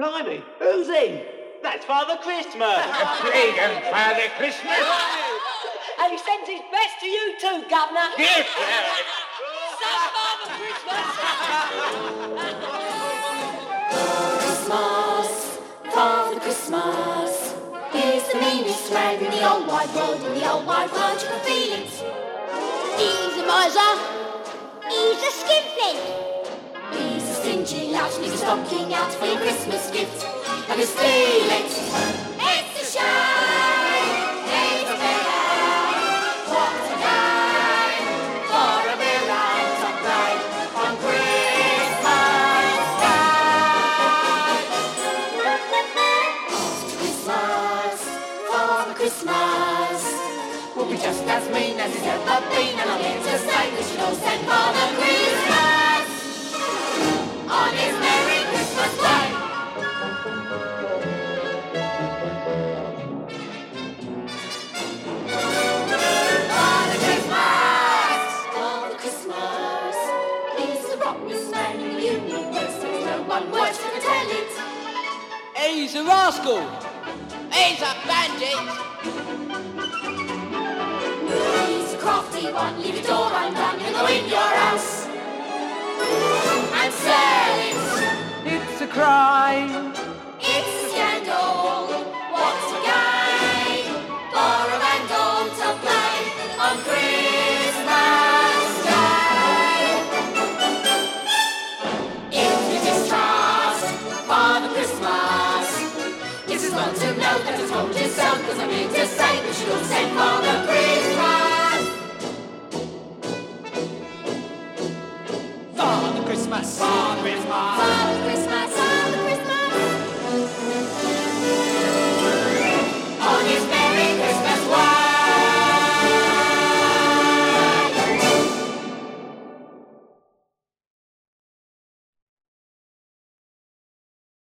Blimey, who's he? That's Father Christmas. Plague and Father Christmas. And he sends his best to you too, Governor. Yes, Son Father Christmas, Father Christmas is the meanest man in the old wide world. In the old wide world, you can feel it. He's a miser. And he's a stocking out for your Christmas gift. I can steal it. It's a shame. It's a pity. What a day for a villain to play on Christmas Day. Christmas, Father Christmas will be just as mean as he's ever been, and to say we should one worse to tell it. He's a rascal. He's a bandit. He's a crafty one. Leave your door undone. He'll go in your house and sell it. It's a crime. well to know that it's home to sound, cause I mean to say we should all the Christmas. For the Christmas. For the Christmas. For the Christmas.